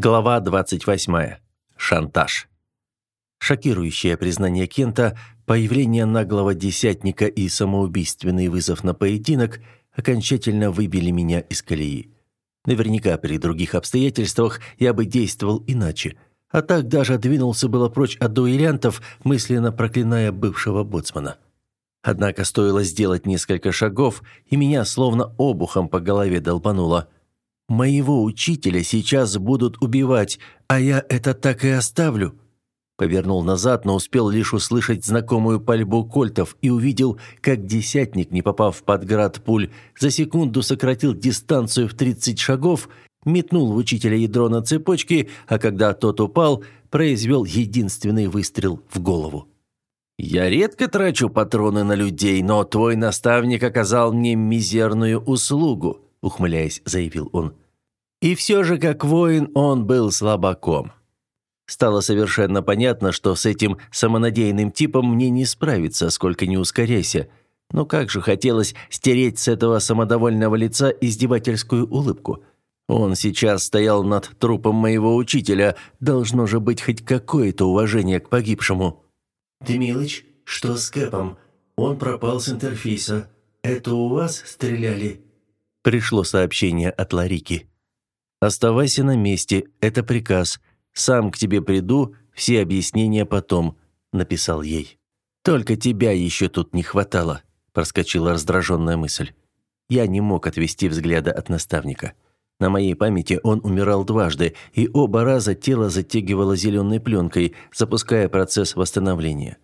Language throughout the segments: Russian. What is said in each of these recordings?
Глава 28. Шантаж. Шокирующее признание Кента, появление наглого десятника и самоубийственный вызов на поединок окончательно выбили меня из колеи. Наверняка при других обстоятельствах я бы действовал иначе, а так даже двинулся было прочь от дуэлянтов, мысленно проклиная бывшего боцмана. Однако стоило сделать несколько шагов, и меня словно обухом по голове долбануло – Моего учителя сейчас будут убивать, а я это так и оставлю». Повернул назад, но успел лишь услышать знакомую пальбу кольтов и увидел, как десятник, не попав под град пуль, за секунду сократил дистанцию в 30 шагов, метнул в учителя ядро на цепочке, а когда тот упал, произвел единственный выстрел в голову. «Я редко трачу патроны на людей, но твой наставник оказал мне мизерную услугу», ухмыляясь, заявил он. И все же, как воин, он был слабаком. Стало совершенно понятно, что с этим самонадеянным типом мне не справиться, сколько не ускоряйся. Но как же хотелось стереть с этого самодовольного лица издевательскую улыбку. Он сейчас стоял над трупом моего учителя, должно же быть хоть какое-то уважение к погибшему. «Демилыч, что с Кэпом? Он пропал с интерфейса. Это у вас стреляли?» Пришло сообщение от Ларики. «Оставайся на месте, это приказ. Сам к тебе приду, все объяснения потом», — написал ей. «Только тебя еще тут не хватало», — проскочила раздраженная мысль. Я не мог отвести взгляда от наставника. На моей памяти он умирал дважды, и оба раза тело затягивало зеленой пленкой, запуская процесс восстановления.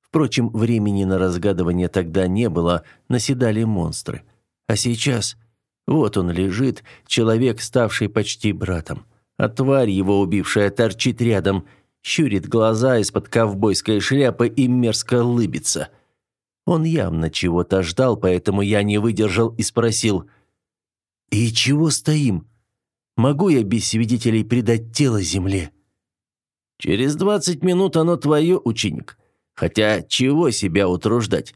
Впрочем, времени на разгадывание тогда не было, наседали монстры. А сейчас вот он лежит, человек, ставший почти братом. А тварь, его убившая, торчит рядом, щурит глаза из-под ковбойской шляпы и мерзко лыбится. Он явно чего-то ждал, поэтому я не выдержал и спросил. «И чего стоим? Могу я без свидетелей предать тело земле?» «Через двадцать минут оно твое, ученик. Хотя чего себя утруждать?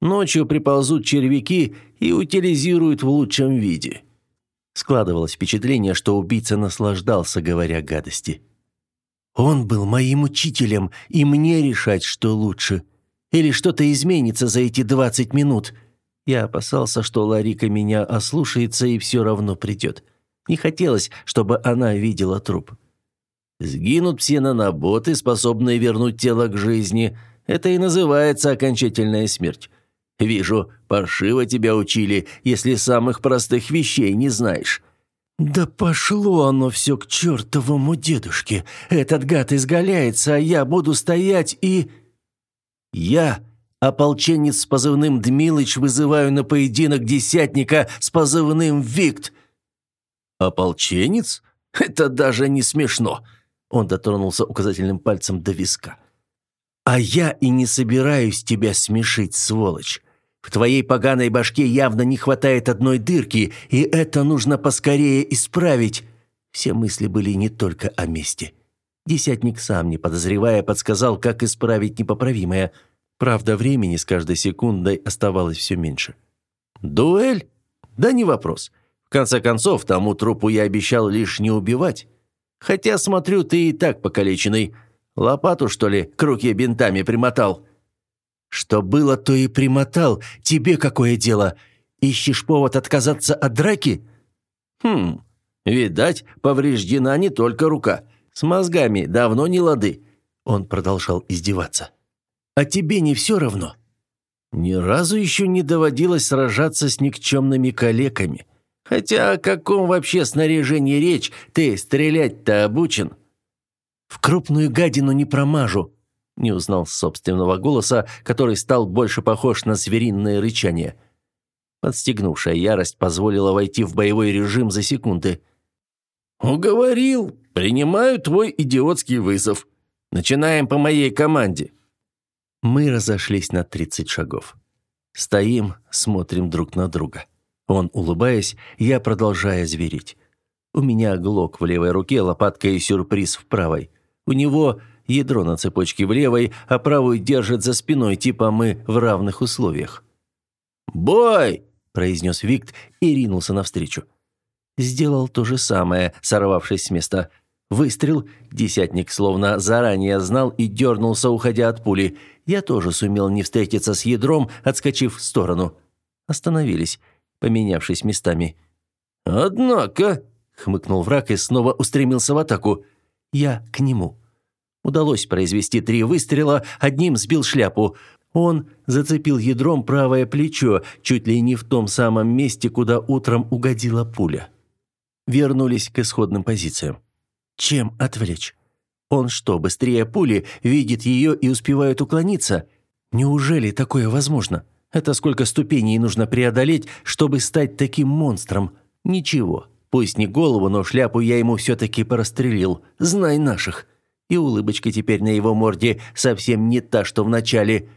Ночью приползут червяки и утилизируют в лучшем виде. Складывалось впечатление, что убийца наслаждался, говоря гадости. Он был моим учителем, и мне решать, что лучше. Или что-то изменится за эти двадцать минут. Я опасался, что Ларика меня ослушается и все равно придет. Не хотелось, чтобы она видела труп. Сгинут все наноботы, способные вернуть тело к жизни. Это и называется окончательная смерть. Вижу, паршиво тебя учили, если самых простых вещей не знаешь». «Да пошло оно все к чертовому дедушке. Этот гад изгаляется, а я буду стоять и...» «Я, ополченец с позывным Дмилыч, вызываю на поединок десятника с позывным Викт». «Ополченец? Это даже не смешно!» Он дотронулся указательным пальцем до виска. «А я и не собираюсь тебя смешить, сволочь. В твоей поганой башке явно не хватает одной дырки, и это нужно поскорее исправить». Все мысли были не только о мести. Десятник сам, не подозревая, подсказал, как исправить непоправимое. Правда, времени с каждой секундой оставалось все меньше. «Дуэль? Да не вопрос. В конце концов, тому трупу я обещал лишь не убивать. Хотя, смотрю, ты и так покалеченный. Лопату, что ли, к руке бинтами примотал?» «Что было, то и примотал. Тебе какое дело? Ищешь повод отказаться от драки?» «Хм, видать, повреждена не только рука. С мозгами давно не лады». Он продолжал издеваться. «А тебе не все равно?» «Ни разу еще не доводилось сражаться с никчемными калеками. Хотя о каком вообще снаряжении речь? Ты стрелять-то обучен?» «В крупную гадину не промажу», не узнал собственного голоса, который стал больше похож на звериное рычание. Подстегнувшая ярость позволила войти в боевой режим за секунды. «Уговорил. Принимаю твой идиотский вызов. Начинаем по моей команде». Мы разошлись на 30 шагов. Стоим, смотрим друг на друга. Он, улыбаясь, я продолжая зверить. У меня глок в левой руке, лопатка и сюрприз в правой. У него ядро на цепочке в левой, а правую держит за спиной, типа мы в равных условиях. «Бой!» – произнес Викт и ринулся навстречу. Сделал то же самое, сорвавшись с места. Выстрел. Десятник словно заранее знал и дернулся, уходя от пули. Я тоже сумел не встретиться с ядром, отскочив в сторону. Остановились, поменявшись местами. «Однако», — хмыкнул враг и снова устремился в атаку. Я к нему. Удалось произвести три выстрела, одним сбил шляпу. Он зацепил ядром правое плечо, чуть ли не в том самом месте, куда утром угодила пуля. Вернулись к исходным позициям. Чем отвлечь? Он что, быстрее пули, видит ее и успевает уклониться? Неужели такое возможно? Это сколько ступеней нужно преодолеть, чтобы стать таким монстром? Ничего. Пусть не голову, но шляпу я ему все-таки прострелил. Знай наших. И улыбочка теперь на его морде совсем не та, что в начале.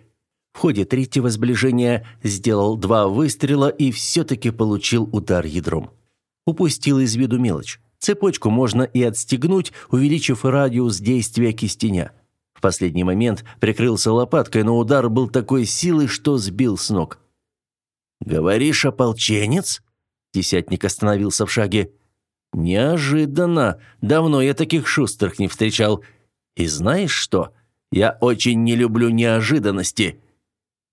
В ходе третьего сближения сделал два выстрела и все-таки получил удар ядром. Упустил из виду мелочь. Цепочку можно и отстегнуть, увеличив радиус действия кистеня. В последний момент прикрылся лопаткой, но удар был такой силы, что сбил с ног. «Говоришь, ополченец?» Десятник остановился в шаге. «Неожиданно. Давно я таких шустрых не встречал. И знаешь что? Я очень не люблю неожиданности.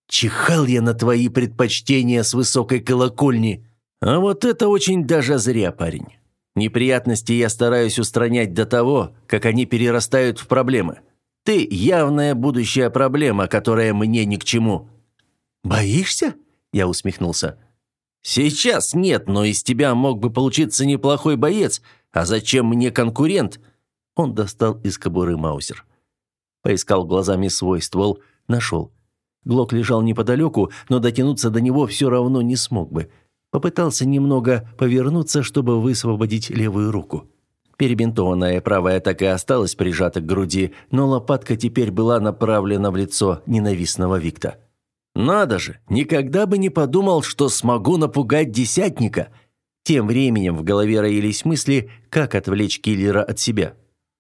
Чихал я на твои предпочтения с высокой колокольни. А вот это очень даже зря, парень. Неприятности я стараюсь устранять до того, как они перерастают в проблемы. Ты явная будущая проблема, которая мне ни к чему». «Боишься?» – я усмехнулся. «Сейчас нет, но из тебя мог бы получиться неплохой боец. А зачем мне конкурент?» Он достал из кобуры маузер. Поискал глазами свой ствол, нашел. Глок лежал неподалеку, но дотянуться до него все равно не смог бы – Попытался немного повернуться, чтобы высвободить левую руку. Перебинтованная правая так и осталась прижата к груди, но лопатка теперь была направлена в лицо ненавистного Викта. «Надо же! Никогда бы не подумал, что смогу напугать десятника!» Тем временем в голове роились мысли, как отвлечь киллера от себя.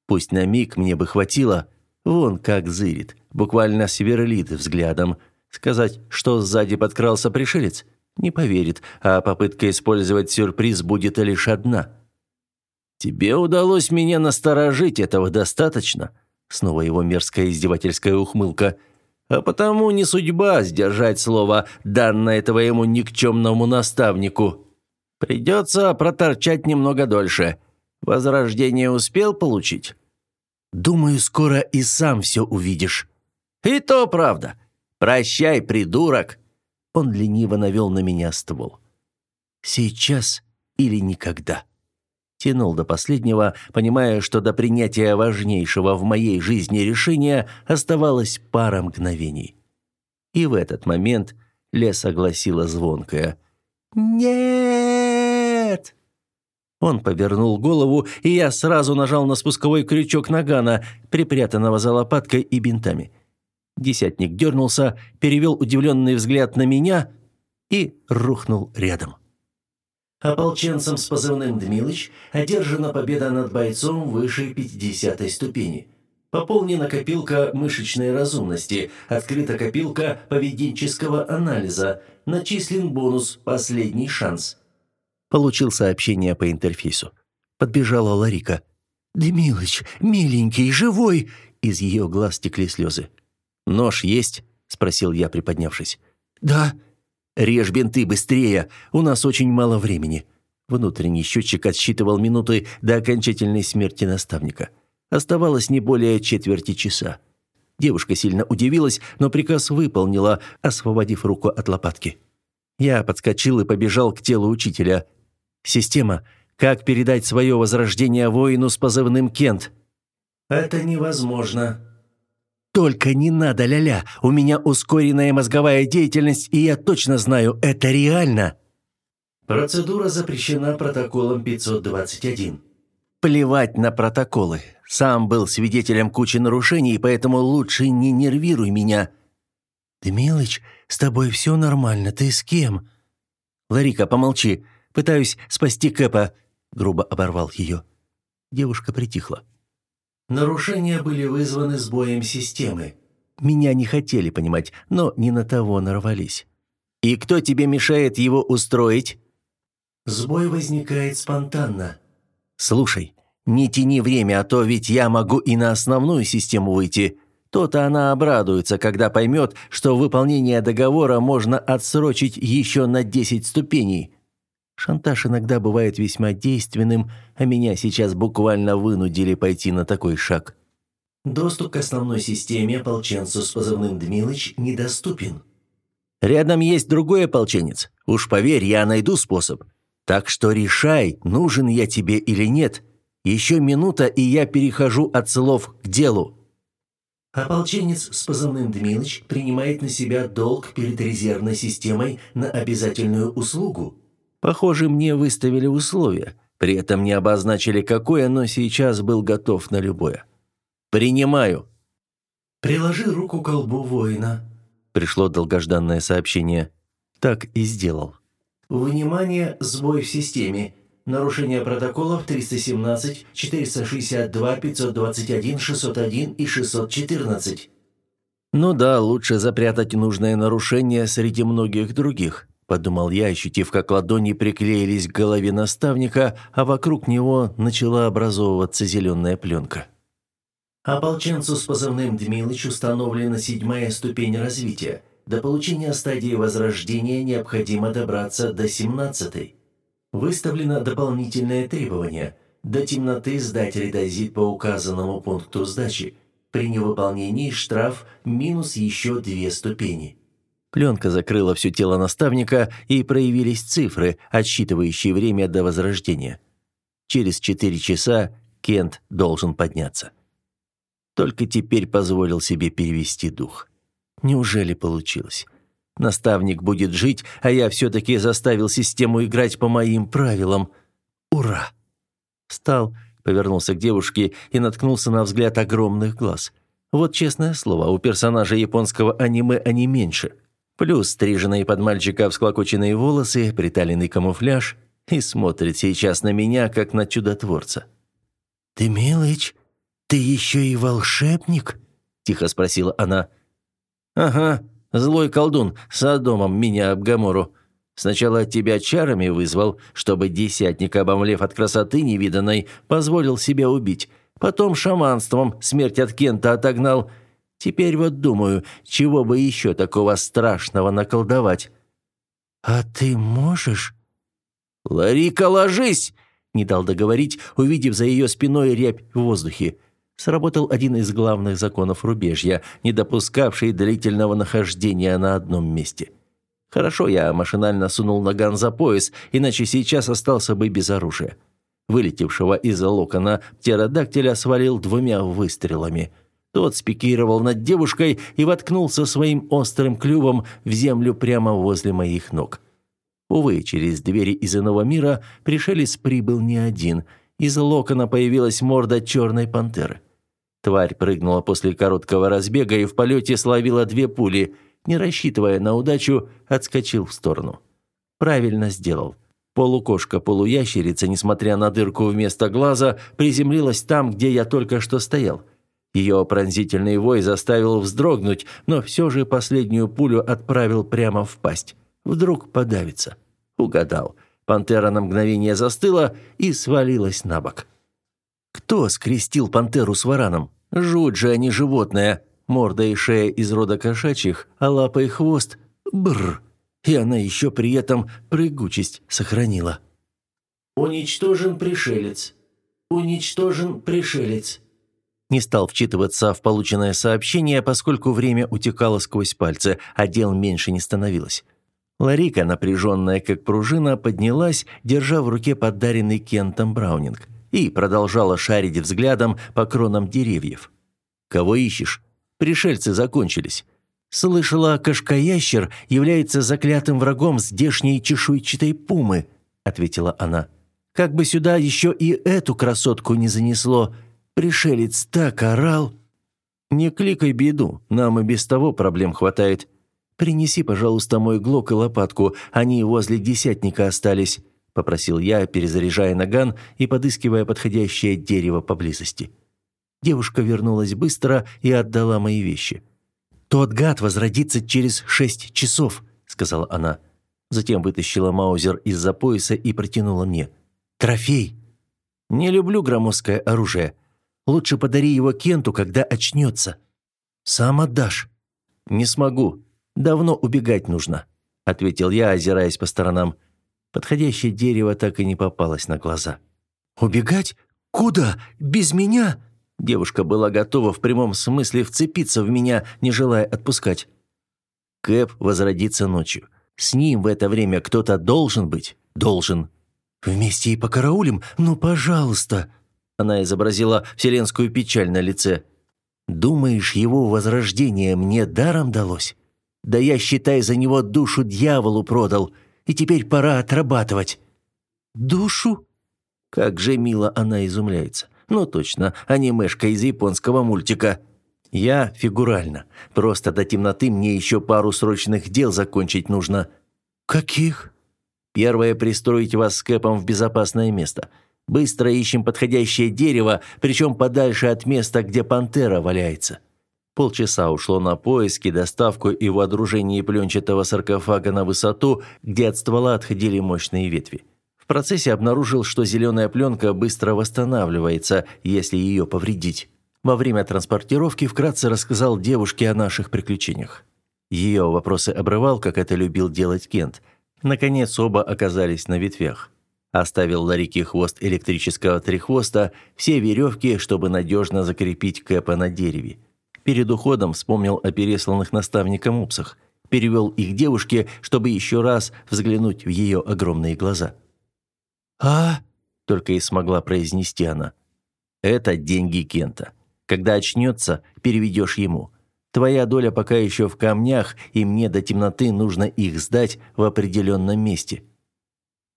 Пусть на миг мне бы хватило, вон как зырит, буквально сверлит взглядом. Сказать, что сзади подкрался пришелец – не поверит, а попытка использовать сюрприз будет лишь одна. «Тебе удалось меня насторожить, этого достаточно?» Снова его мерзкая издевательская ухмылка. «А потому не судьба сдержать слово, данное твоему никчемному наставнику. Придется проторчать немного дольше. Возрождение успел получить?» «Думаю, скоро и сам все увидишь». «И то правда. Прощай, придурок!» Он лениво навел на меня ствол. «Сейчас или никогда». Тянул до последнего, понимая, что до принятия важнейшего в моей жизни решения оставалось пара мгновений. И в этот момент Лес огласила звонкое «Нет!». Он повернул голову, и я сразу нажал на спусковой крючок нагана, припрятанного за лопаткой и бинтами. Десятник дернулся, перевел удивленный взгляд на меня и рухнул рядом. Ополченцам с позывным «Дмилыч» одержана победа над бойцом выше 50 ступени. Пополнена копилка мышечной разумности, открыта копилка поведенческого анализа, начислен бонус «Последний шанс». Получил сообщение по интерфейсу. Подбежала Ларика. «Дмилыч, миленький, живой!» Из ее глаз текли слезы. «Нож есть?» – спросил я, приподнявшись. «Да». «Режь бинты быстрее, у нас очень мало времени». Внутренний счетчик отсчитывал минуты до окончательной смерти наставника. Оставалось не более четверти часа. Девушка сильно удивилась, но приказ выполнила, освободив руку от лопатки. Я подскочил и побежал к телу учителя. «Система, как передать свое возрождение воину с позывным Кент?» «Это невозможно», только не надо, ля-ля. У меня ускоренная мозговая деятельность, и я точно знаю, это реально. Процедура запрещена протоколом 521. Плевать на протоколы. Сам был свидетелем кучи нарушений, поэтому лучше не нервируй меня. Дмилыч, с тобой все нормально. Ты с кем? Ларика, помолчи. Пытаюсь спасти Кэпа, грубо оборвал ее. Девушка притихла. Нарушения были вызваны сбоем системы. Меня не хотели понимать, но не на того нарвались. И кто тебе мешает его устроить? Сбой возникает спонтанно. Слушай, Не тяни время, а то ведь я могу и на основную систему выйти. То-то она обрадуется, когда поймет, что выполнение договора можно отсрочить еще на 10 ступеней. Шантаж иногда бывает весьма действенным, а меня сейчас буквально вынудили пойти на такой шаг. Доступ к основной системе ополченцу с позывным «Дмилыч» недоступен. Рядом есть другой ополченец. Уж поверь, я найду способ. Так что решай, нужен я тебе или нет. Еще минута, и я перехожу от слов к делу. Ополченец с позывным «Дмилыч» принимает на себя долг перед резервной системой на обязательную услугу. Похоже, мне выставили условия. При этом не обозначили какое, но сейчас был готов на любое. «Принимаю». «Приложи руку к колбу воина», — пришло долгожданное сообщение. Так и сделал. «Внимание, сбой в системе. Нарушение протоколов 317, 462, 521, 601 и 614». «Ну да, лучше запрятать нужное нарушение среди многих других», – подумал я, ощутив, как ладони приклеились к голове наставника, а вокруг него начала образовываться зеленая пленка. Ополченцу с позывным «Дмилыч» установлена седьмая ступень развития. До получения стадии возрождения необходимо добраться до семнадцатой. Выставлено дополнительное требование – до темноты сдать редозит по указанному пункту сдачи. При невыполнении штраф минус еще две ступени. Пленка закрыла все тело наставника, и проявились цифры, отсчитывающие время до возрождения. Через четыре часа Кент должен подняться. Только теперь позволил себе перевести дух. Неужели получилось? Наставник будет жить, а я все-таки заставил систему играть по моим правилам. Ура! Встал, повернулся к девушке и наткнулся на взгляд огромных глаз. Вот честное слово, у персонажа японского аниме они меньше. Плюс стриженные под мальчика всклокоченные волосы, приталенный камуфляж и смотрит сейчас на меня, как на чудотворца. «Ты, Милыч, «Ты еще и волшебник?» – тихо спросила она. «Ага, злой колдун, с домом меня об Гамору. Сначала тебя чарами вызвал, чтобы десятник, обомлев от красоты невиданной, позволил себя убить. Потом шаманством смерть от Кента отогнал. Теперь вот думаю, чего бы еще такого страшного наколдовать». «А ты можешь?» «Ларика, ложись!» – не дал договорить, увидев за ее спиной рябь в воздухе сработал один из главных законов рубежья, не допускавший длительного нахождения на одном месте. Хорошо, я машинально сунул наган за пояс, иначе сейчас остался бы без оружия. Вылетевшего из-за локона птеродактиля свалил двумя выстрелами. Тот спикировал над девушкой и воткнулся своим острым клювом в землю прямо возле моих ног. Увы, через двери из иного мира пришелец прибыл не один. Из локона появилась морда черной пантеры. Тварь прыгнула после короткого разбега и в полете словила две пули. Не рассчитывая на удачу, отскочил в сторону. Правильно сделал. Полукошка-полуящерица, несмотря на дырку вместо глаза, приземлилась там, где я только что стоял. Ее пронзительный вой заставил вздрогнуть, но все же последнюю пулю отправил прямо в пасть. Вдруг подавится. Угадал. Пантера на мгновение застыла и свалилась на бок. Кто скрестил пантеру с вараном? Жуть же, не животное. Морда и шея из рода кошачьих, а лапа и хвост – бррр. И она еще при этом прыгучесть сохранила. «Уничтожен пришелец. Уничтожен пришелец». Не стал вчитываться в полученное сообщение, поскольку время утекало сквозь пальцы, а дел меньше не становилось. Ларика, напряженная как пружина, поднялась, держа в руке подаренный Кентом Браунинг и продолжала шарить взглядом по кронам деревьев. «Кого ищешь? Пришельцы закончились. Слышала, кошкоящер является заклятым врагом здешней чешуйчатой пумы», — ответила она. «Как бы сюда еще и эту красотку не занесло. Пришелец так орал». «Не кликай беду, нам и без того проблем хватает. Принеси, пожалуйста, мой глок и лопатку, они возле десятника остались». – попросил я, перезаряжая наган и подыскивая подходящее дерево поблизости. Девушка вернулась быстро и отдала мои вещи. «Тот гад возродится через шесть часов», – сказала она. Затем вытащила маузер из-за пояса и протянула мне. «Трофей!» Не люблю громоздкое оружие. Лучше подари его Кенту, когда очнется. Сам отдашь. Не смогу. Давно убегать нужно, ответил я, озираясь по сторонам. Подходящее дерево так и не попалось на глаза. Убегать? Куда? Без меня? Девушка была готова в прямом смысле вцепиться в меня, не желая отпускать. Кэп возродится ночью. С ним в это время кто-то должен быть. Должен. Вместе и покараулим? Ну, пожалуйста. Она изобразила вселенскую печаль на лице. Думаешь, его возрождение мне даром далось? Да я, считай, за него душу дьяволу продал, и теперь пора отрабатывать. Душу? Как же мило она изумляется. Ну точно, анимешка из японского мультика. Я фигурально. Просто до темноты мне еще пару срочных дел закончить нужно. Каких? Первое пристроить вас с Кэпом в безопасное место. Быстро ищем подходящее дерево, причем подальше от места, где пантера валяется. Полчаса ушло на поиски, доставку и водружение пленчатого саркофага на высоту, где от ствола отходили мощные ветви. В процессе обнаружил, что зеленая пленка быстро восстанавливается, если ее повредить. Во время транспортировки вкратце рассказал девушке о наших приключениях. Ее вопросы обрывал, как это любил делать Кент. Наконец оба оказались на ветвях. Оставил Ларике хвост электрического треххвоста, все веревки, чтобы надежно закрепить Кэпа на дереве. Перед уходом вспомнил о пересланных наставником упсах. Перевел их девушке, чтобы еще раз взглянуть в ее огромные глаза. «А?» – только и смогла произнести она. «Это деньги Кента. Когда очнется, переведешь ему. Твоя доля пока еще в камнях, и мне до темноты нужно их сдать в определенном месте».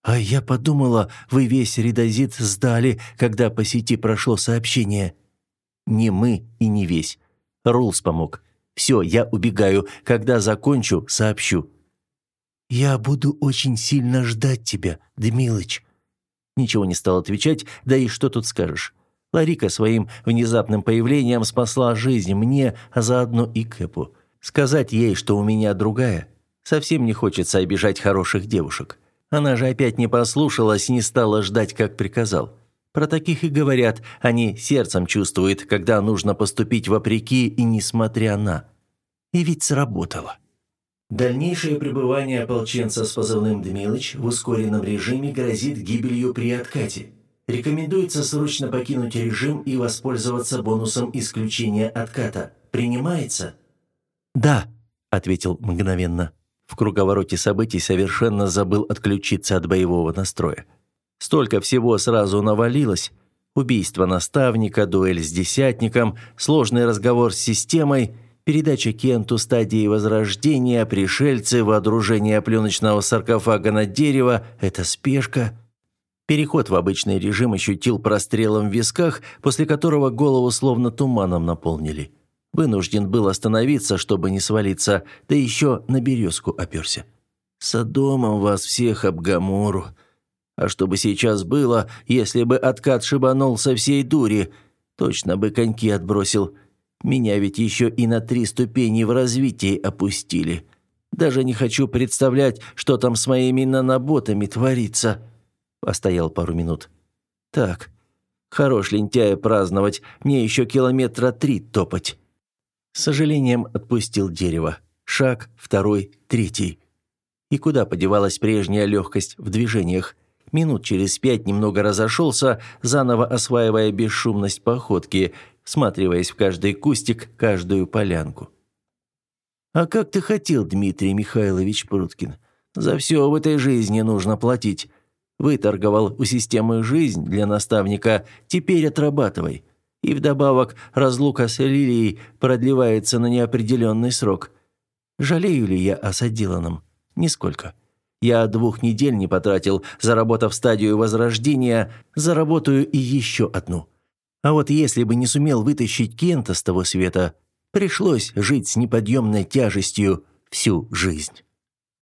«А я подумала, вы весь редозит сдали, когда по сети прошло сообщение». «Не мы и не весь. Рулс помог. Все, я убегаю. Когда закончу, сообщу». «Я буду очень сильно ждать тебя, Дмилыч», Ничего не стал отвечать, да и что тут скажешь. Ларика своим внезапным появлением спасла жизнь мне, а заодно и Кэпу. Сказать ей, что у меня другая, совсем не хочется обижать хороших девушек. Она же опять не послушалась, не стала ждать, как приказал. Про таких и говорят, они сердцем чувствуют, когда нужно поступить вопреки и несмотря на. И ведь сработало. Дальнейшее пребывание ополченца с позывным «Дмилыч» в ускоренном режиме грозит гибелью при откате. Рекомендуется срочно покинуть режим и воспользоваться бонусом исключения отката. Принимается? «Да», — ответил мгновенно. В круговороте событий совершенно забыл отключиться от боевого настроя. Столько всего сразу навалилось. Убийство наставника, дуэль с десятником, сложный разговор с системой — передача Кенту стадии возрождения, пришельцы, водружение пленочного саркофага на дерево – это спешка. Переход в обычный режим ощутил прострелом в висках, после которого голову словно туманом наполнили. Вынужден был остановиться, чтобы не свалиться, да еще на березку оперся. «Содомом вас всех об Гамору. А что бы сейчас было, если бы откат шибанул со всей дури? Точно бы коньки отбросил». Меня ведь еще и на три ступени в развитии опустили. Даже не хочу представлять, что там с моими наноботами творится. Постоял пару минут. Так, хорош лентяя праздновать, мне еще километра три топать. С сожалением отпустил дерево. Шаг, второй, третий. И куда подевалась прежняя легкость в движениях? Минут через пять немного разошелся, заново осваивая бесшумность походки – всматриваясь в каждый кустик, каждую полянку. «А как ты хотел, Дмитрий Михайлович Пруткин? За все в этой жизни нужно платить. Выторговал у системы жизнь для наставника, теперь отрабатывай. И вдобавок разлука с Лилией продлевается на неопределенный срок. Жалею ли я о соделанном? Нисколько. Я двух недель не потратил, заработав стадию возрождения, заработаю и еще одну». А вот если бы не сумел вытащить Кента с того света, пришлось жить с неподъемной тяжестью всю жизнь.